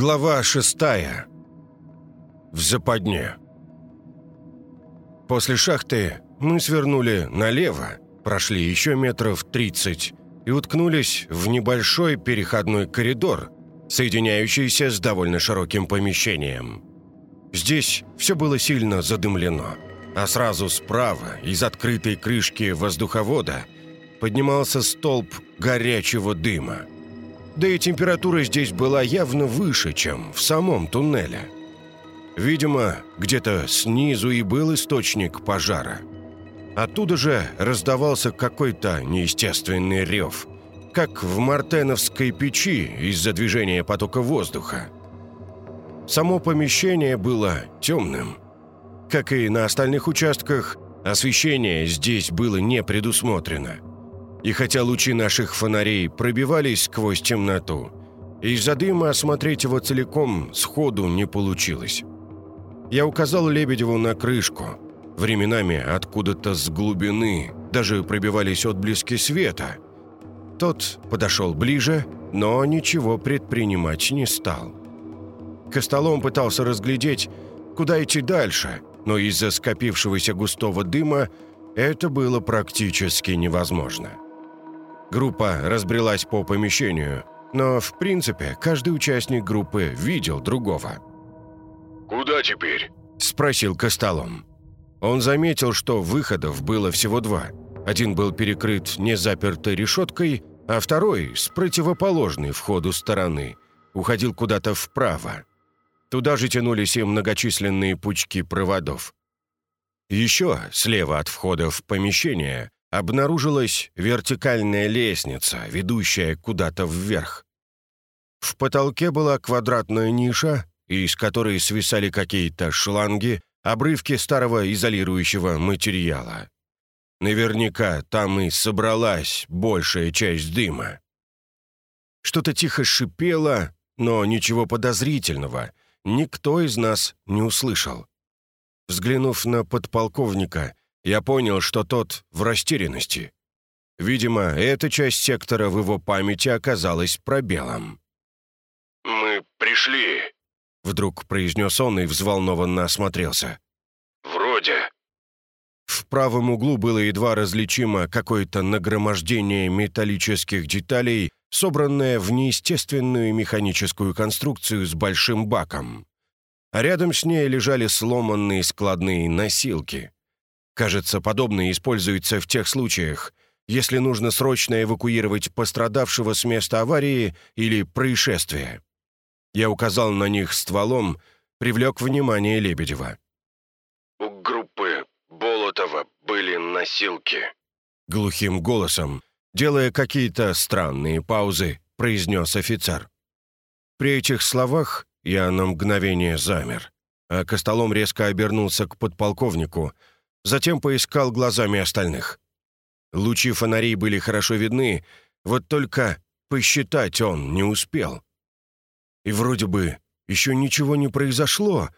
Глава шестая. В западне. После шахты мы свернули налево, прошли еще метров 30 и уткнулись в небольшой переходной коридор, соединяющийся с довольно широким помещением. Здесь все было сильно задымлено, а сразу справа, из открытой крышки воздуховода, поднимался столб горячего дыма – да и температура здесь была явно выше, чем в самом туннеле. Видимо, где-то снизу и был источник пожара. Оттуда же раздавался какой-то неестественный рев, как в мартеновской печи из-за движения потока воздуха. Само помещение было темным. Как и на остальных участках, освещение здесь было не предусмотрено – и хотя лучи наших фонарей пробивались сквозь темноту, из-за дыма осмотреть его целиком сходу не получилось. Я указал Лебедеву на крышку. Временами откуда-то с глубины даже пробивались отблески света. Тот подошел ближе, но ничего предпринимать не стал. Костолом пытался разглядеть, куда идти дальше, но из-за скопившегося густого дыма это было практически невозможно. Группа разбрелась по помещению, но, в принципе, каждый участник группы видел другого. «Куда теперь?» – спросил Костолом. Он заметил, что выходов было всего два. Один был перекрыт незапертой решеткой, а второй, с противоположной входу стороны, уходил куда-то вправо. Туда же тянулись и многочисленные пучки проводов. Еще слева от входа в помещение обнаружилась вертикальная лестница, ведущая куда-то вверх. В потолке была квадратная ниша, из которой свисали какие-то шланги, обрывки старого изолирующего материала. Наверняка там и собралась большая часть дыма. Что-то тихо шипело, но ничего подозрительного никто из нас не услышал. Взглянув на подполковника, я понял, что тот в растерянности. Видимо, эта часть сектора в его памяти оказалась пробелом. «Мы пришли», — вдруг произнес он и взволнованно осмотрелся. «Вроде». В правом углу было едва различимо какое-то нагромождение металлических деталей, собранное в неестественную механическую конструкцию с большим баком. А рядом с ней лежали сломанные складные носилки. Кажется, подобное используется в тех случаях, если нужно срочно эвакуировать пострадавшего с места аварии или происшествия. Я указал на них стволом, привлек внимание Лебедева. «У группы Болотова были носилки», — глухим голосом, делая какие-то странные паузы, произнес офицер. При этих словах я на мгновение замер, а Костолом резко обернулся к подполковнику — затем поискал глазами остальных. Лучи фонарей были хорошо видны, вот только посчитать он не успел. И вроде бы еще ничего не произошло,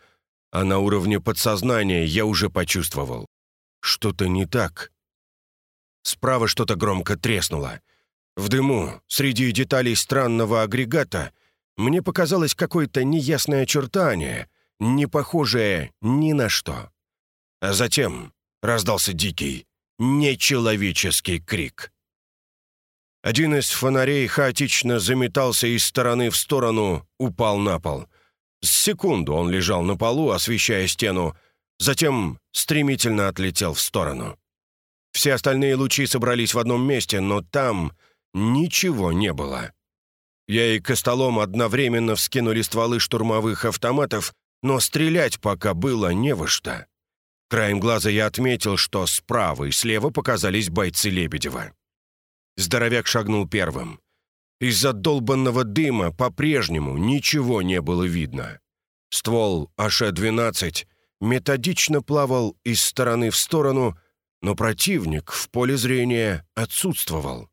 а на уровне подсознания я уже почувствовал. Что-то не так. Справа что-то громко треснуло. В дыму, среди деталей странного агрегата, мне показалось какое-то неясное очертание, не похожее ни на что. А затем раздался дикий, нечеловеческий крик. Один из фонарей хаотично заметался из стороны в сторону, упал на пол. С секунду он лежал на полу, освещая стену, затем стремительно отлетел в сторону. Все остальные лучи собрались в одном месте, но там ничего не было. Я и Костолом одновременно вскинули стволы штурмовых автоматов, но стрелять пока было не во что. Краем глаза я отметил, что справа и слева показались бойцы Лебедева. Здоровяк шагнул первым. Из-за долбанного дыма по-прежнему ничего не было видно. Ствол АШ-12 методично плавал из стороны в сторону, но противник в поле зрения отсутствовал.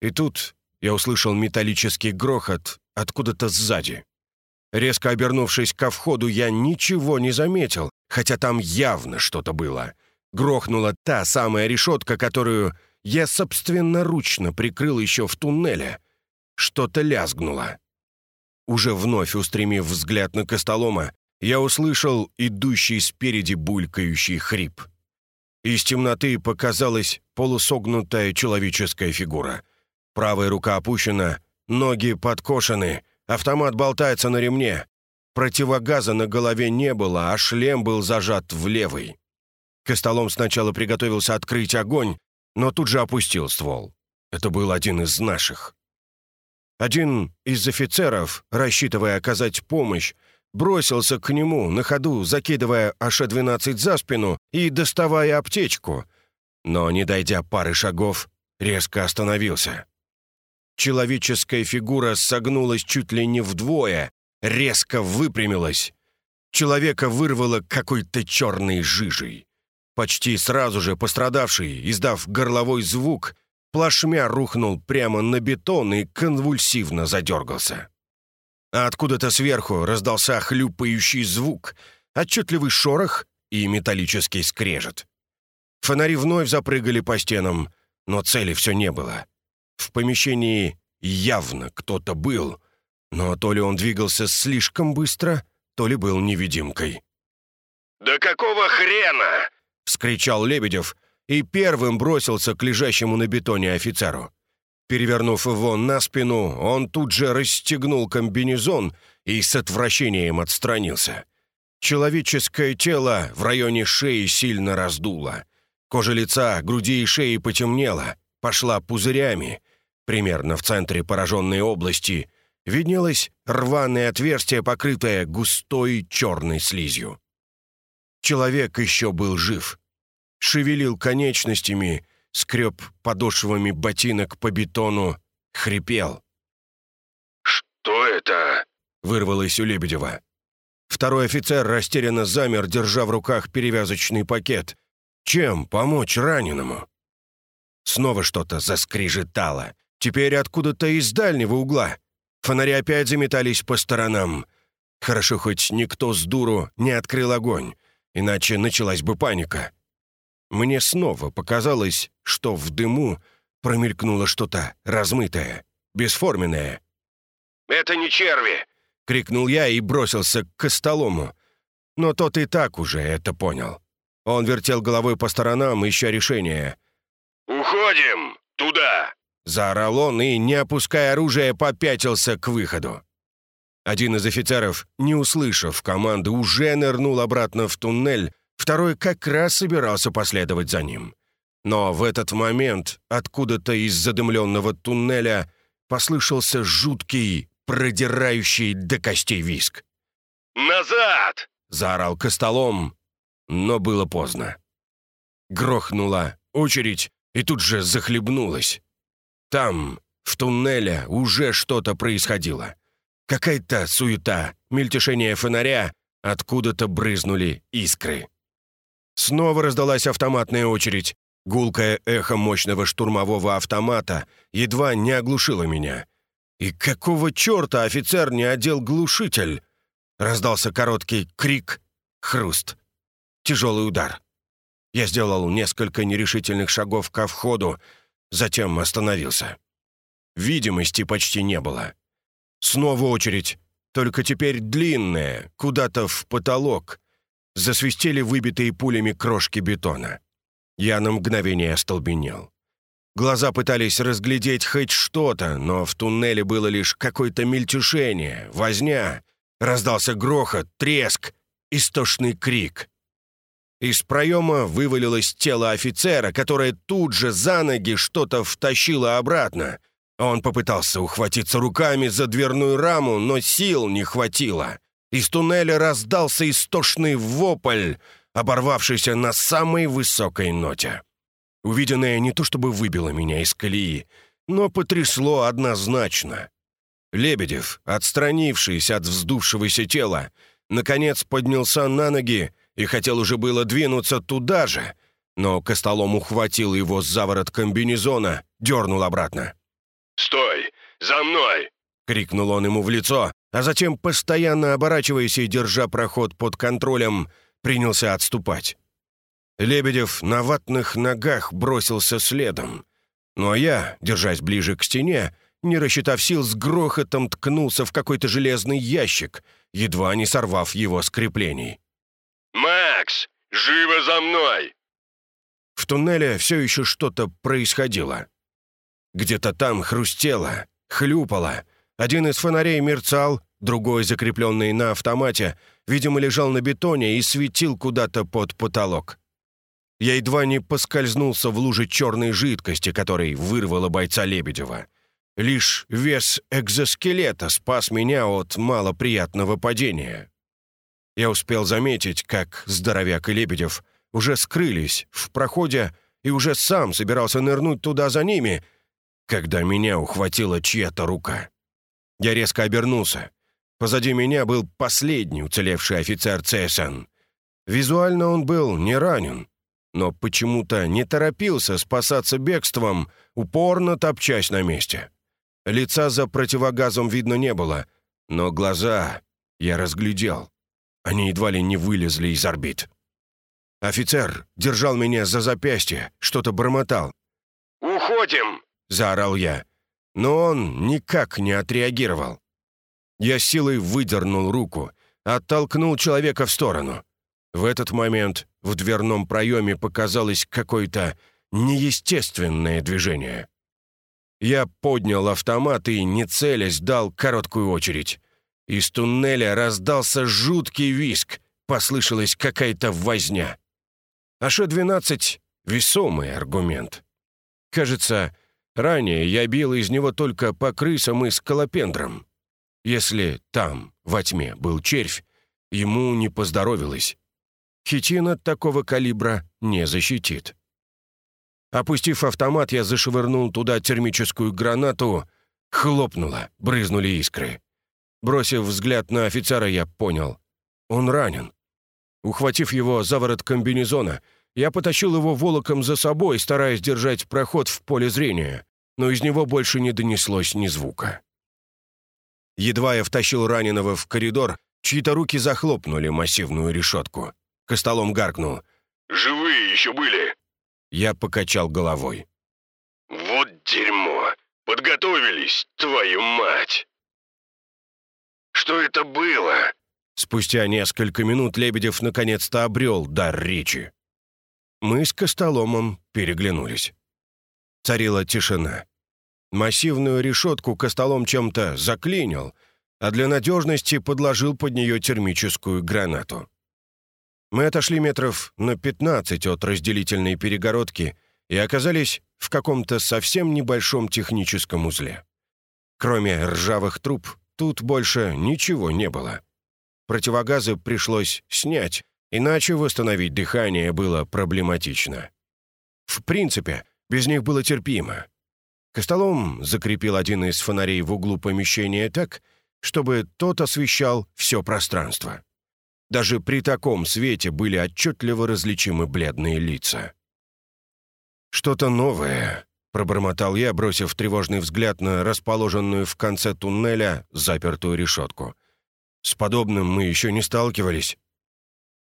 И тут я услышал металлический грохот откуда-то сзади. Резко обернувшись ко входу, я ничего не заметил, хотя там явно что-то было. Грохнула та самая решетка, которую я собственноручно прикрыл еще в туннеле. Что-то лязгнуло. Уже вновь устремив взгляд на Костолома, я услышал идущий спереди булькающий хрип. Из темноты показалась полусогнутая человеческая фигура. Правая рука опущена, ноги подкошены, автомат болтается на ремне. Противогаза на голове не было, а шлем был зажат в левый. Костолом сначала приготовился открыть огонь, но тут же опустил ствол. Это был один из наших. Один из офицеров, рассчитывая оказать помощь, бросился к нему, на ходу закидывая АШ-12 за спину и доставая аптечку, но, не дойдя пары шагов, резко остановился. Человеческая фигура согнулась чуть ли не вдвое, резко выпрямилась. Человека вырвало какой-то черной жижей. Почти сразу же пострадавший, издав горловой звук, плашмя рухнул прямо на бетон и конвульсивно задергался. А откуда-то сверху раздался хлюпающий звук, отчетливый шорох и металлический скрежет. Фонари вновь запрыгали по стенам, но цели все не было. В помещении явно кто-то был, но то ли он двигался слишком быстро, то ли был невидимкой. «Да какого хрена?» — вскричал Лебедев и первым бросился к лежащему на бетоне офицеру. Перевернув его на спину, он тут же расстегнул комбинезон и с отвращением отстранился. Человеческое тело в районе шеи сильно раздуло. Кожа лица, груди и шеи потемнела, пошла пузырями. Примерно в центре пораженной области виднелось рваное отверстие, покрытое густой черной слизью. Человек еще был жив. Шевелил конечностями, скреб подошвами ботинок по бетону, хрипел. «Что это?» — вырвалось у Лебедева. Второй офицер растерянно замер, держа в руках перевязочный пакет. Чем помочь раненому? Снова что-то заскрежетало. Теперь откуда-то из дальнего угла. Фонари опять заметались по сторонам. Хорошо, хоть никто с дуру не открыл огонь, иначе началась бы паника. Мне снова показалось, что в дыму промелькнуло что-то размытое, бесформенное. «Это не черви!» — крикнул я и бросился к Костолому. Но тот и так уже это понял. Он вертел головой по сторонам, ища решения. «Уходим! Туда!» Заорал он и, не опуская оружия, попятился к выходу. Один из офицеров, не услышав команды, уже нырнул обратно в туннель, второй как раз собирался последовать за ним. Но в этот момент откуда-то из задымленного туннеля послышался жуткий, продирающий до костей виск. «Назад!» — заорал Костолом, но было поздно. Грохнула очередь и тут же захлебнулась. Там, в туннеле, уже что-то происходило. Какая-то суета, мельтешение фонаря, откуда-то брызнули искры. Снова раздалась автоматная очередь. Гулкое эхо мощного штурмового автомата едва не оглушило меня. И какого черта офицер не одел глушитель? Раздался короткий крик, хруст. Тяжелый удар. Я сделал несколько нерешительных шагов ко входу, затем остановился. Видимости почти не было. Снова очередь, только теперь длинная, куда-то в потолок. Засвистели выбитые пулями крошки бетона. Я на мгновение остолбенел. Глаза пытались разглядеть хоть что-то, но в туннеле было лишь какое-то мельтешение, возня. Раздался грохот, треск, истошный крик. Из проема вывалилось тело офицера, которое тут же за ноги что-то втащило обратно. Он попытался ухватиться руками за дверную раму, но сил не хватило. Из туннеля раздался истошный вопль, оборвавшийся на самой высокой ноте. Увиденное не то чтобы выбило меня из колеи, но потрясло однозначно. Лебедев, отстранившись от вздувшегося тела, наконец поднялся на ноги и хотел уже было двинуться туда же, но Костолом ухватил его за ворот комбинезона, дернул обратно. «Стой! За мной!» — крикнул он ему в лицо, а затем, постоянно оборачиваясь и держа проход под контролем, принялся отступать. Лебедев на ватных ногах бросился следом. Ну а я, держась ближе к стене, не рассчитав сил, с грохотом ткнулся в какой-то железный ящик, едва не сорвав его с креплений. «Макс, живо за мной!» В туннеле все еще что-то происходило. Где-то там хрустело, хлюпало. Один из фонарей мерцал, другой, закрепленный на автомате, видимо, лежал на бетоне и светил куда-то под потолок. Я едва не поскользнулся в луже черной жидкости, которой вырвало бойца Лебедева. Лишь вес экзоскелета спас меня от малоприятного падения. Я успел заметить, как здоровяк и Лебедев уже скрылись в проходе и уже сам собирался нырнуть туда за ними, когда меня ухватила чья-то рука. Я резко обернулся. Позади меня был последний уцелевший офицер ЦСН. Визуально он был не ранен, но почему-то не торопился спасаться бегством, упорно топчась на месте. Лица за противогазом видно не было, но глаза я разглядел. Они едва ли не вылезли из орбит. Офицер держал меня за запястье, что-то бормотал. «Уходим!» — заорал я. Но он никак не отреагировал. Я силой выдернул руку, оттолкнул человека в сторону. В этот момент в дверном проеме показалось какое-то неестественное движение. Я поднял автомат и, не целясь, дал короткую очередь. Из туннеля раздался жуткий виск, послышалась какая-то возня. АШ-12 — весомый аргумент. Кажется, ранее я бил из него только по крысам и скалопендрам. Если там, во тьме, был червь, ему не поздоровилось. Хитин от такого калибра не защитит. Опустив автомат, я зашвырнул туда термическую гранату. Хлопнуло, брызнули искры. Бросив взгляд на офицера, я понял. Он ранен. Ухватив его за ворот комбинезона, я потащил его волоком за собой, стараясь держать проход в поле зрения, но из него больше не донеслось ни звука. Едва я втащил раненого в коридор, чьи-то руки захлопнули массивную решетку. Костолом гаркнул. «Живые еще были!» Я покачал головой. «Вот дерьмо! Подготовились, твою мать!» «Что это было?» Спустя несколько минут Лебедев наконец-то обрел дар речи. Мы с Костоломом переглянулись. Царила тишина. Массивную решетку Костолом чем-то заклинил, а для надежности подложил под нее термическую гранату. Мы отошли метров на 15 от разделительной перегородки и оказались в каком-то совсем небольшом техническом узле. Кроме ржавых труб, тут больше ничего не было. Противогазы пришлось снять, иначе восстановить дыхание было проблематично. В принципе, без них было терпимо. Костолом закрепил один из фонарей в углу помещения так, чтобы тот освещал все пространство. Даже при таком свете были отчетливо различимы бледные лица. «Что-то новое», — пробормотал я, бросив тревожный взгляд на расположенную в конце туннеля запертую решетку. «С подобным мы еще не сталкивались».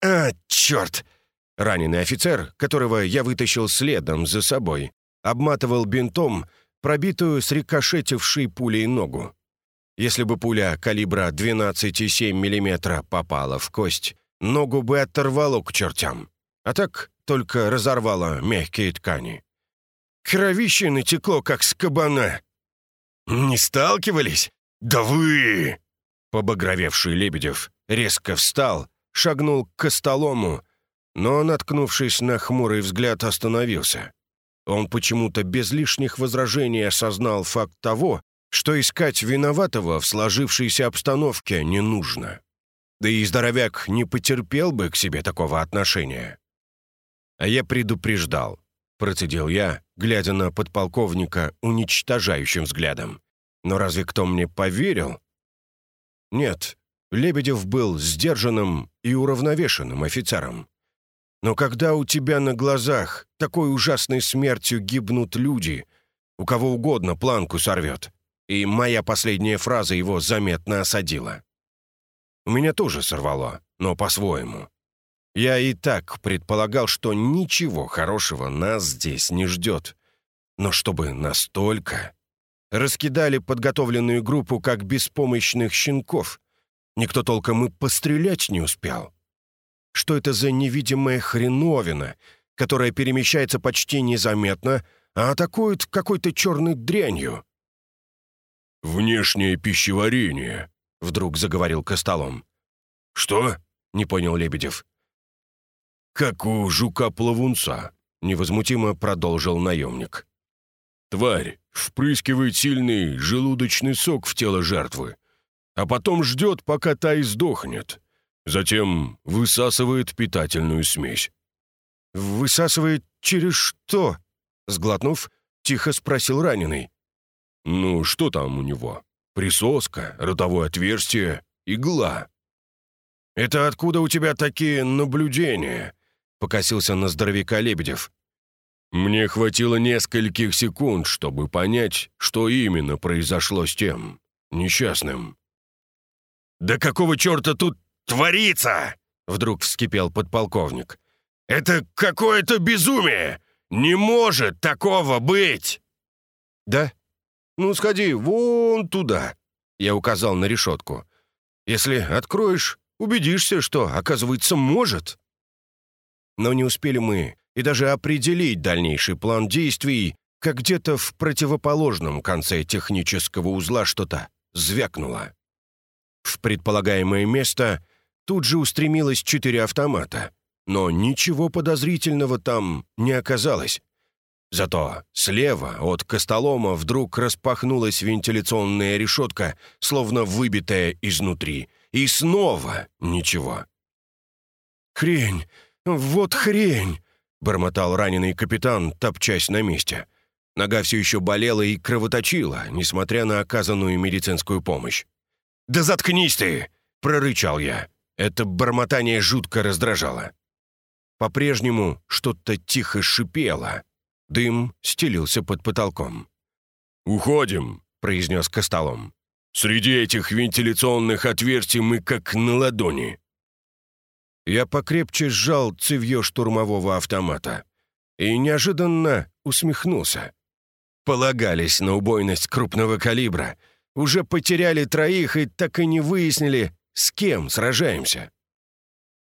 «А, черт!» Раненый офицер, которого я вытащил следом за собой, обматывал бинтом пробитую с рикошетившей пулей ногу. Если бы пуля калибра 12,7 мм попала в кость, ногу бы оторвало к чертям. А так только разорвало мягкие ткани. Кровище натекло, как с кабана. «Не сталкивались? Да вы!» Побагровевший Лебедев резко встал, шагнул к костолому, но, наткнувшись на хмурый взгляд, остановился. Он почему-то без лишних возражений осознал факт того, что искать виноватого в сложившейся обстановке не нужно. Да и здоровяк не потерпел бы к себе такого отношения. А я предупреждал, процедил я, глядя на подполковника уничтожающим взглядом. Но разве кто мне поверил? Нет, Лебедев был сдержанным и уравновешенным офицером. Но когда у тебя на глазах такой ужасной смертью гибнут люди, у кого угодно планку сорвет, и моя последняя фраза его заметно осадила. У меня тоже сорвало, но по-своему. Я и так предполагал, что ничего хорошего нас здесь не ждет. Но чтобы настолько... Раскидали подготовленную группу, как беспомощных щенков. Никто толком и пострелять не успел. Что это за невидимая хреновина, которая перемещается почти незаметно, а атакует какой-то черной дрянью? «Внешнее пищеварение», — вдруг заговорил Костолом. «Что?» — не понял Лебедев. «Как у жука-плавунца», — невозмутимо продолжил наемник. «Тварь впрыскивает сильный желудочный сок в тело жертвы, а потом ждет, пока та издохнет. Затем высасывает питательную смесь». «Высасывает через что?» — сглотнув, тихо спросил раненый. «Ну, что там у него? Присоска, ротовое отверстие, игла». «Это откуда у тебя такие наблюдения?» — покосился на здоровяка Лебедев. «Мне хватило нескольких секунд, чтобы понять, что именно произошло с тем несчастным». «Да какого черта тут творится?» — вдруг вскипел подполковник. «Это какое-то безумие! Не может такого быть!» «Да? Ну, сходи вон туда!» — я указал на решетку. «Если откроешь, убедишься, что, оказывается, может». Но не успели мы и даже определить дальнейший план действий, как где-то в противоположном конце технического узла что-то звякнуло. В предполагаемое место тут же устремилось четыре автомата, но ничего подозрительного там не оказалось. Зато слева от Костолома вдруг распахнулась вентиляционная решетка, словно выбитая изнутри, и снова ничего. «Хрень! Вот хрень!» — бормотал раненый капитан, топчась на месте. Нога все еще болела и кровоточила, несмотря на оказанную медицинскую помощь. «Да заткнись ты!» — прорычал я. Это бормотание жутко раздражало. По-прежнему что-то тихо шипело. Дым стелился под потолком. «Уходим», — произнес Костолом. «Среди этих вентиляционных отверстий мы как на ладони». Я покрепче сжал цевье штурмового автомата и неожиданно усмехнулся. Полагались на убойность крупного калибра — уже потеряли троих и так и не выяснили, с кем сражаемся.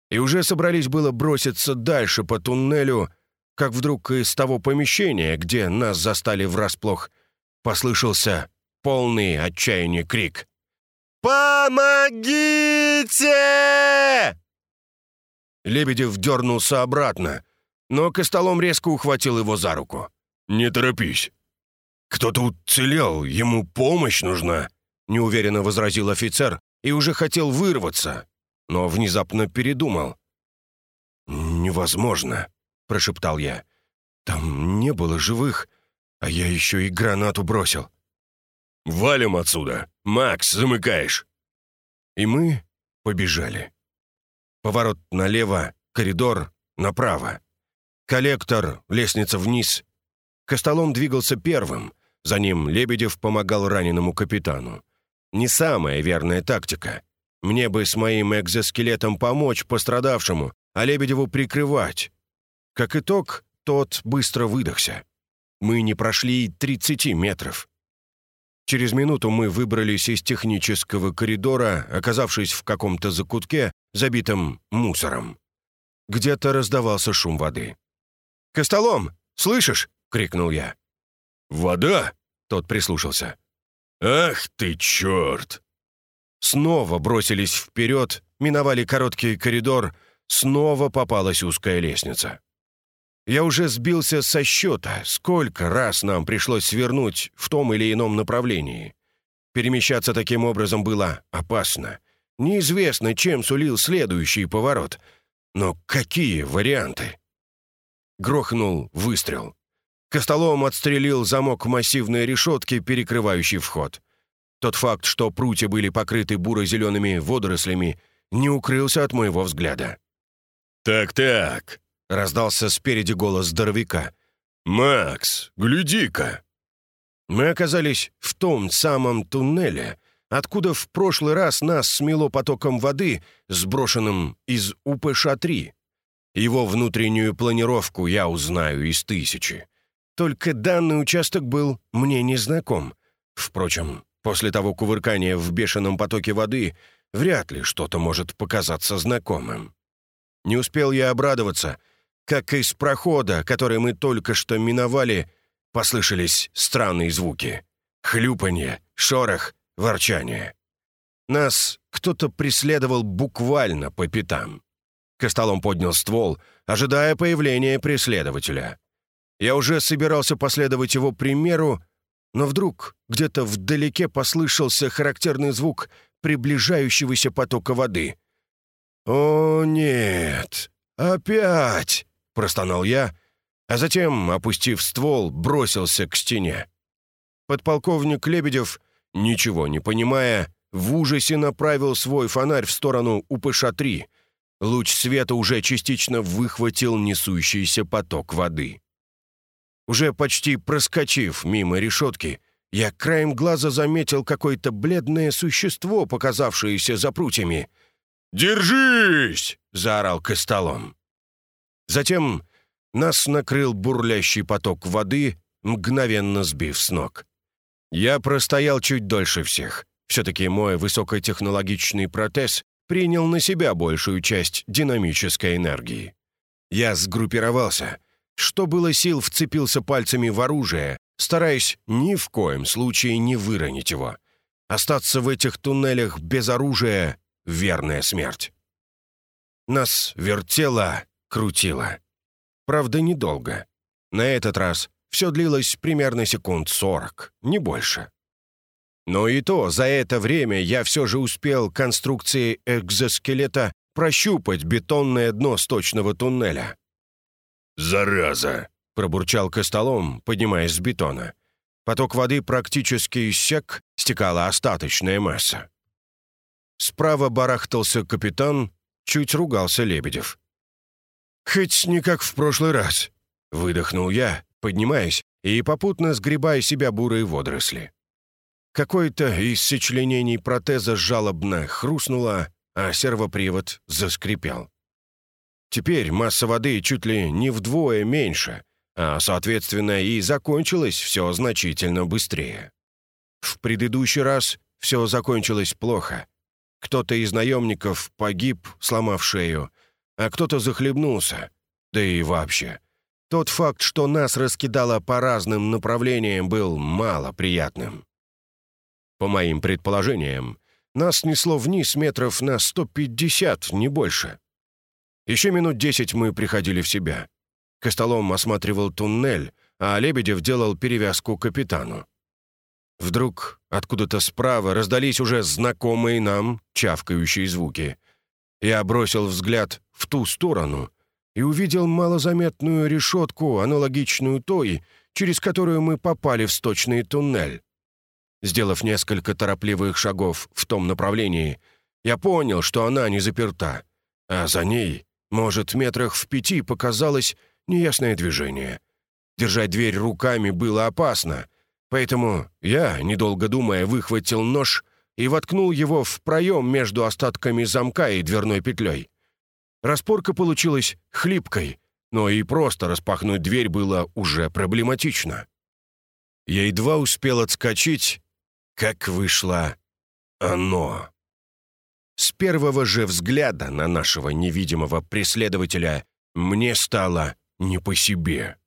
И уже собрались было броситься дальше по туннелю, как вдруг из того помещения, где нас застали врасплох, послышался полный отчаяния крик. «Помогите!» Лебедев дернулся обратно, но Костолом резко ухватил его за руку. «Не торопись. «Кто-то уцелел, ему помощь нужна», — неуверенно возразил офицер и уже хотел вырваться, но внезапно передумал. «Невозможно», — прошептал я. «Там не было живых, а я еще и гранату бросил». «Валим отсюда! Макс, замыкаешь!» И мы побежали. Поворот налево, коридор направо. Коллектор, лестница вниз. Костолом двигался первым, за ним Лебедев помогал раненому капитану. Не самая верная тактика. Мне бы с моим экзоскелетом помочь пострадавшему, а Лебедеву прикрывать. Как итог, тот быстро выдохся. Мы не прошли 30 метров. Через минуту мы выбрались из технического коридора, оказавшись в каком-то закутке, забитом мусором. Где-то раздавался шум воды. «Костолом, слышишь?» — крикнул я. «Вода?» Тот прислушался. «Ах ты, черт!» Снова бросились вперед, миновали короткий коридор, снова попалась узкая лестница. Я уже сбился со счета, сколько раз нам пришлось свернуть в том или ином направлении. Перемещаться таким образом было опасно. Неизвестно, чем сулил следующий поворот. Но какие варианты? Грохнул выстрел. Костолом отстрелил замок массивной решетки, перекрывающий вход. Тот факт, что прутья были покрыты буро-зелеными водорослями, не укрылся от моего взгляда. «Так-так», — раздался спереди голос здоровяка. «Макс, гляди-ка!» Мы оказались в том самом туннеле, откуда в прошлый раз нас смело потоком воды, сброшенным из УПШ-3. Его внутреннюю планировку я узнаю из тысячи. Только данный участок был мне незнаком. Впрочем, после того кувыркания в бешеном потоке воды вряд ли что-то может показаться знакомым. Не успел я обрадоваться, как из прохода, который мы только что миновали, послышались странные звуки. Хлюпанье, шорох, ворчание. Нас кто-то преследовал буквально по пятам. Костолом поднял ствол, ожидая появления преследователя. Я уже собирался последовать его примеру, но вдруг где-то вдалеке послышался характерный звук приближающегося потока воды. «О, нет! Опять!» — простонал я, а затем, опустив ствол, бросился к стене. Подполковник Лебедев, ничего не понимая, в ужасе направил свой фонарь в сторону УПШ-3. Луч света уже частично выхватил несущийся поток воды. Уже почти проскочив мимо решетки, я краем глаза заметил какое-то бледное существо, показавшееся за прутьями. «Держись!» — заорал Костолом. Затем нас накрыл бурлящий поток воды, мгновенно сбив с ног. Я простоял чуть дольше всех. Все-таки мой высокотехнологичный протез принял на себя большую часть динамической энергии. Я сгруппировался — что было сил, вцепился пальцами в оружие, стараясь ни в коем случае не выронить его. Остаться в этих туннелях без оружия — верная смерть. Нас вертело, крутило. Правда, недолго. На этот раз все длилось примерно секунд сорок, не больше. Но и то, за это время я все же успел конструкции экзоскелета прощупать бетонное дно сточного туннеля. «Зараза!» — пробурчал Костолом, поднимаясь с бетона. Поток воды практически иссяк, стекала остаточная масса. Справа барахтался капитан, чуть ругался Лебедев. «Хоть не как в прошлый раз», — выдохнул я, поднимаясь и попутно сгребая себя бурые водоросли. Какое-то из сочленений протеза жалобно хрустнуло, а сервопривод заскрипел. Теперь масса воды чуть ли не вдвое меньше, а, соответственно, и закончилось все значительно быстрее. В предыдущий раз все закончилось плохо. Кто-то из наемников погиб, сломав шею, а кто-то захлебнулся. Да и вообще. Тот факт, что нас раскидало по разным направлениям, был мало приятным. По моим предположениям, нас несло вниз метров на 150, не больше. Еще минут десять мы приходили в себя. Костолом осматривал туннель, а Лебедев делал перевязку капитану. Вдруг откуда-то справа раздались уже знакомые нам чавкающие звуки. Я бросил взгляд в ту сторону и увидел малозаметную решетку, аналогичную той, через которую мы попали в сточный туннель. Сделав несколько торопливых шагов в том направлении, я понял, что она не заперта, а за ней может, метрах в пяти показалось неясное движение. Держать дверь руками было опасно, поэтому я, недолго думая, выхватил нож и воткнул его в проем между остатками замка и дверной петлей. Распорка получилась хлипкой, но и просто распахнуть дверь было уже проблематично. Я едва успел отскочить, как вышло оно. С первого же взгляда на нашего невидимого преследователя мне стало не по себе.